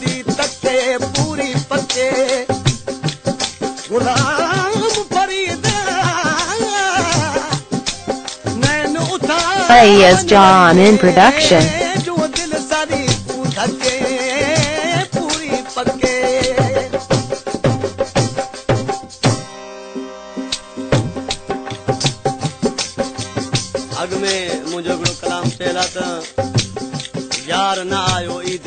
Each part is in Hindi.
दी तके पूरी पचे गुलाम फरीद। नैन John in production. जो दिल सारी उठके पूरी पके। अॻ में हिकिड़ो कलाम त यार न आयो Eid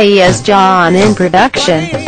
is John in production.